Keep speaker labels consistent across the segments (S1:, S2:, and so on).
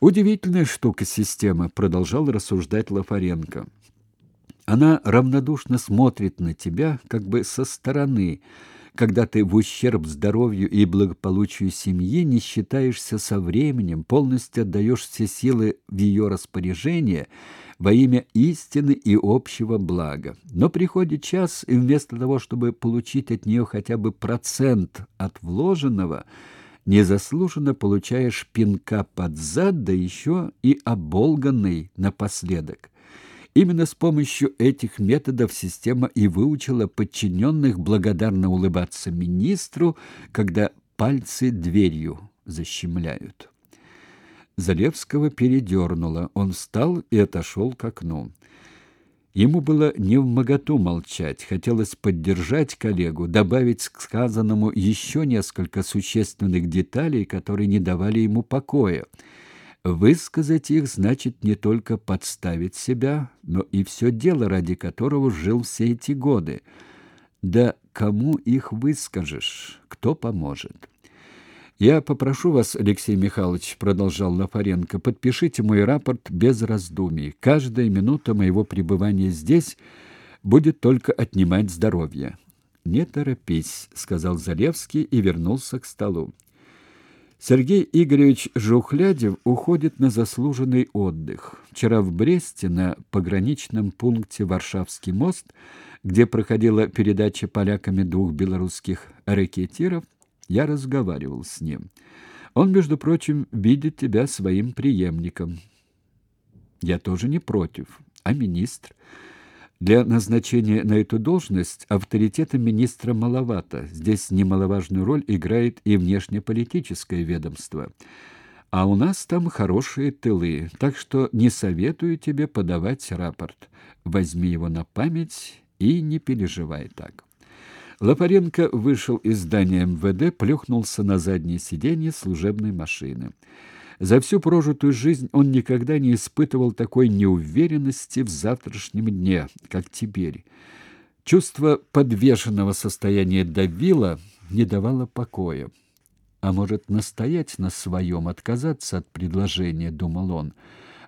S1: Удивительная штука система, продолжал рассуждать Лафаренко. Она равнодушно смотрит на тебя, как бы со стороны, когда ты в ущерб здоровью и благополучию семьи не считаешься со временем, полностью отдаешь все силы в ее распоряжение во имя истины и общего блага. Но приходит час, и вместо того, чтобы получить от нее хотя бы процент от вложенного, незаслуженно получаешь пинка под зад, да еще и оболганный напоследок. Именно с помощью этих методов система и выучила подчиненных благодарно улыбаться министру, когда пальцы дверью защемляют. Залевского передернуло. Он встал и отошел к окну. Ему было не в моготу молчать, хотелось поддержать коллегу, добавить к сказанному еще несколько существенных деталей, которые не давали ему покоя. Высказать их значит не только подставить себя, но и все дело, ради которого жил все эти годы. Да кому их выскажешь, кто поможет? Я попрошу вас, Алексей Михайлович, продолжал Лафаренко, подпишите мой рапорт без раздумий. Каждая минута моего пребывания здесь будет только отнимать здоровье. Не торопись, сказал Залевский и вернулся к столу. Сергей Игоревич Жухлядев уходит на заслуженный отдых. Вчера в Бресте на пограничном пункте Варшавский мост, где проходила передача поляками двух белорусских ракетиров, я разговаривал с ним. Он, между прочим, видит тебя своим преемником. Я тоже не против. А министр? Для назначения на эту должность авторитета министра маловато. Здесь немаловажную роль играет и внешнеполитическое ведомство. А у нас там хорошие тылы, так что не советую тебе подавать рапорт. Возьми его на память и не переживай так. Лапаренко вышел из здания МВД, плюхнулся на заднее сиденье служебной машины. За всю прожитую жизнь он никогда не испытывал такой неуверенности в завтрашнем дне, как теперь. Чувство подвешенного состояния давило, не давало покоя. А может, настоять на своем, отказаться от предложения, думал он.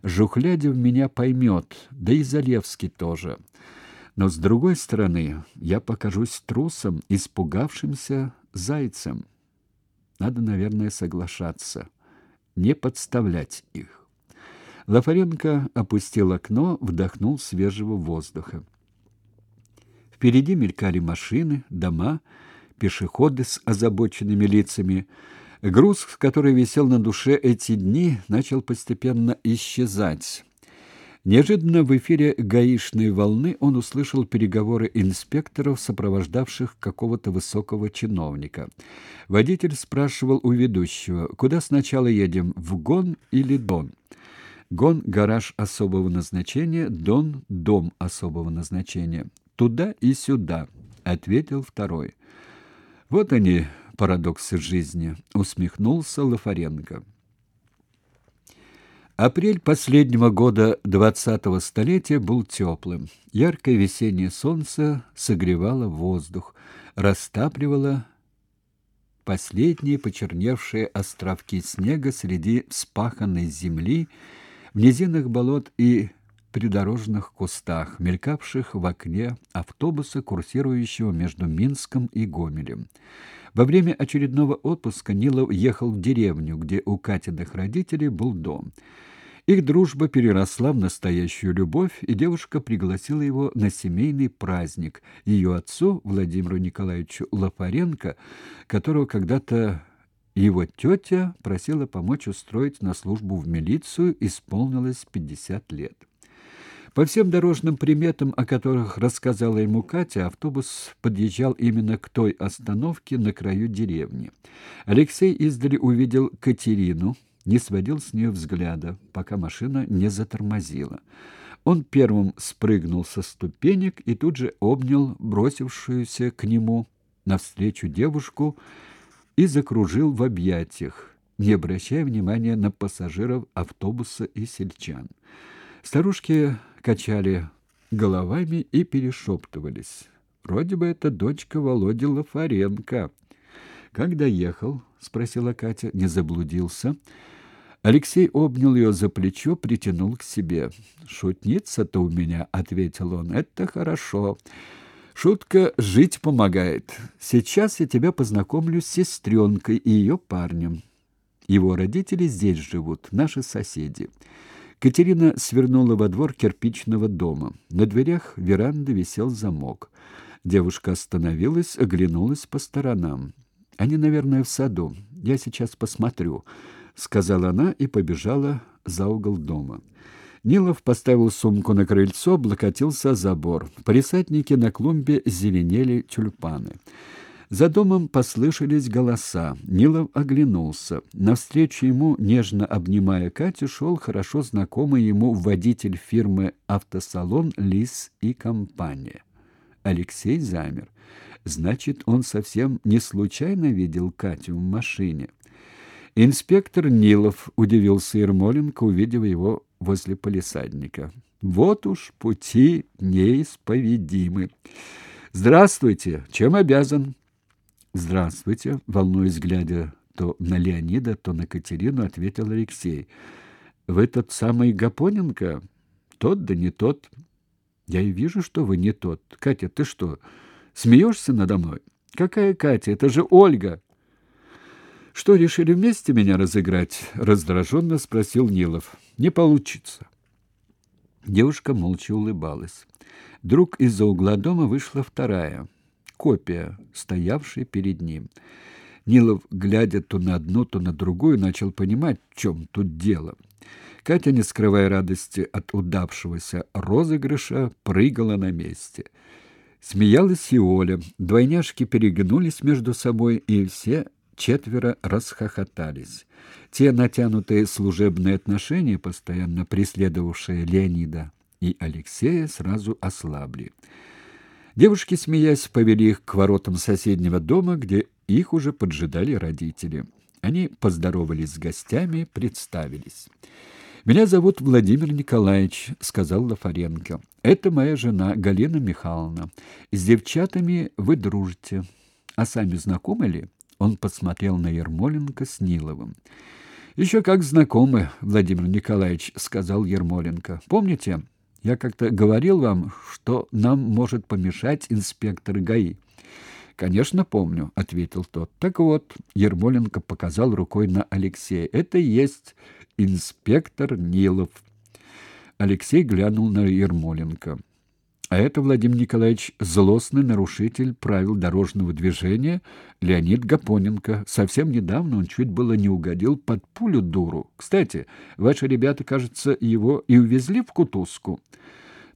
S1: Жухлядев меня поймет, да и Залевский тоже. Но с другой стороны, я покажусь трусом, испугавшимся зайцем. Надо, наверное, соглашаться, не подставлять их. Лафаренко опустил окно, вдохнул свежего воздуха. Впереди мелькали машины, дома, пешеходы с озабоченными лицами. Груз, который висел на душе эти дни, начал постепенно исчезать. Неожиданно в эфире гаишной волны он услышал переговоры инспекторов, сопровождавших какого-то высокого чиновника. Водитель спрашивал у ведущего, куда сначала едем, в Гон или Дон? Гон – гараж особого назначения, Дон – дом особого назначения. Туда и сюда, ответил второй. Вот они, парадоксы жизни, усмехнулся Лафаренко. Апрель последнего года двадцатого столетия был теплым. Яркое весеннее солнце согревало воздух, растапливало последние почерневшие островки снега среди вспаханной земли, в низинах болот и придорожных кустах, мелькавших в окне автобуса, курсирующего между Минском и Гомелем. Во время очередного отпуска Нилов ехал в деревню, где у Катиных родителей был дом. Их дружба переросла в настоящую любовь, и девушка пригласила его на семейный праздник ее отцу Владимиру Николаевичу Лафаренко, которого когда-то его тетя просила помочь устроить на службу в милицию, исполнилось 50 лет. По всем дорожным приметам, о которых рассказала ему Катя, автобус подъезжал именно к той остановке на краю деревни. Алексей издали увидел Катерину, не сводил с нее взгляда, пока машина не затормозила. Он первым спрыгнул со ступенек и тут же обнял бросившуюся к нему навстречу девушку и закружил в объятиях, не обращая внимания на пассажиров автобуса и сельчан. Старушки качали головами и перешептывались. Вроде бы это дочка Володи Лафаренко. Когда ехал, спросила Катя, не заблудился. Алексей обнял ее за плечо, притянул к себе. «Шутница-то у меня», — ответил он, — «это хорошо. Шутка жить помогает. Сейчас я тебя познакомлю с сестренкой и ее парнем. Его родители здесь живут, наши соседи». Катерина свернула во двор кирпичного дома. На дверях веранды висел замок. Девушка остановилась, оглянулась по сторонам. «Они, наверное, в саду. Я сейчас посмотрю» сказала она и побежала за угол дома. Нилов поставил сумку на крыльцо, облокотился забор. В на клумбе зеленели тюльпаны. За домом послышались голоса. Нилов оглянулся. Навстречу ему, нежно обнимая Катю, шел хорошо знакомый ему водитель фирмы «Автосалон Лис и компания». Алексей замер. Значит, он совсем не случайно видел Катю в машине. Инспектор Нилов удивился Ермоленко, увидев его возле полисадника. Вот уж пути неисповедимы. Здравствуйте, чем обязан? Здравствуйте, волнуясь глядя то на Леонида, то на Катерину, ответил Алексей. Вы тот самый Гапоненко? Тот да не тот. Я и вижу, что вы не тот. Катя, ты что, смеешься надо мной? Какая Катя? Это же Ольга. Что решили вместе меня разыграть? раздраженно спросил Нилов. Не получится. Девушка молча улыбалась. Вдруг из-за угла дома вышла вторая, копия, стоявшая перед ним. Нилов, глядя то на одну, то на другую, начал понимать, в чем тут дело. Катя, не скрывая радости от удавшегося розыгрыша, прыгала на месте. Смеялась и Оля. Двойняшки переглянулись между собой, и все четверо расхохотались. Те натянутые служебные отношения, постоянно преследовавшие Леонида и Алексея, сразу ослабли. Девушки, смеясь, повели их к воротам соседнего дома, где их уже поджидали родители. Они поздоровались с гостями, представились. «Меня зовут Владимир Николаевич», — сказал Лафаренко. «Это моя жена Галина Михайловна. С девчатами вы дружите. А сами знакомы ли?» Он посмотрел на Ермоленко с Ниловым. «Еще как знакомы, Владимир Николаевич», — сказал Ермоленко. «Помните, я как-то говорил вам, что нам может помешать инспектор ГАИ?» «Конечно, помню», — ответил тот. «Так вот», — Ермоленко показал рукой на Алексея, — «это есть инспектор Нилов». Алексей глянул на Ермоленко. А это Владимир Николаевич злостный нарушитель правил дорожного движения Леонид Гапоненко. Совсем недавно он чуть было не угодил под пулю дуру. Кстати, ваши ребята, кажется, его и увезли в Кутузку.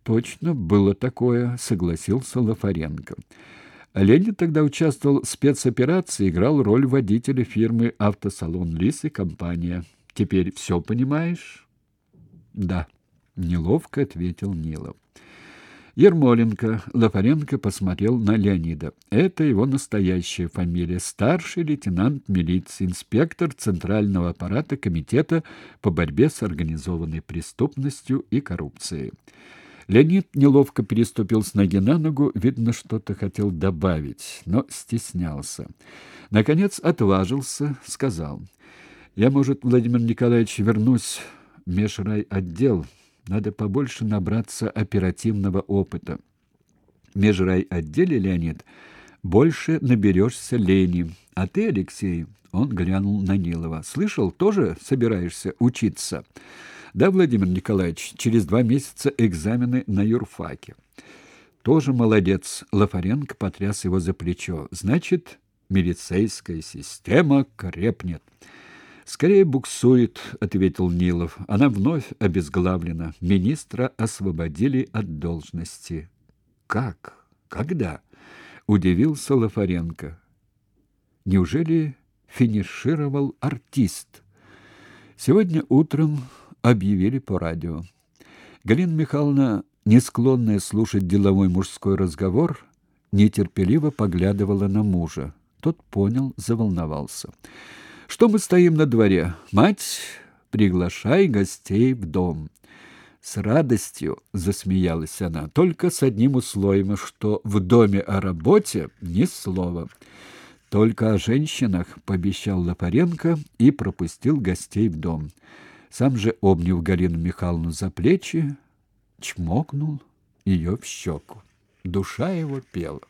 S1: Точно было такое, согласился Лафаренко. Леонид тогда участвовал в спецоперации, играл роль водителя фирмы «Автосалон Лис» и компания. Теперь все понимаешь? Да, неловко ответил Нилов. Ермоленко. Лафаренко посмотрел на Леонида. Это его настоящая фамилия. Старший лейтенант милиции, инспектор Центрального аппарата Комитета по борьбе с организованной преступностью и коррупцией. Леонид неловко переступил с ноги на ногу, видно, что-то хотел добавить, но стеснялся. Наконец отважился, сказал: "Я, может, Владимир Николаевич, вернусь в межрайотдел. Надо побольше набраться оперативного опыта. В межрайотделе, Леонид, больше наберешься лени. А ты, Алексей, он глянул на Нилова. Слышал, тоже собираешься учиться? Да, Владимир Николаевич, через два месяца экзамены на юрфаке. Тоже молодец. Лафаренко потряс его за плечо. Значит, милицейская система крепнет. Скорее буксует, ответил Нилов. Она вновь обезглавлена. Министра освободили от должности. Как? Когда? удивился Лафаренко. Неужели финишировал артист? Сегодня утром объявили по радио. Галина Михайловна, не склонная слушать деловой мужской разговор, нетерпеливо поглядывала на мужа. Тот понял, заволновался. Что мы стоим на дворе? Мать, приглашай гостей в дом. С радостью засмеялась она, только с одним условием, что в доме о работе ни слова. только о женщинах, пообещал Лопаренко и пропустил гостей в дом. Сам же обнял Галину Михайловну за плечи, чмокнул ее в щеку. Душа его пела.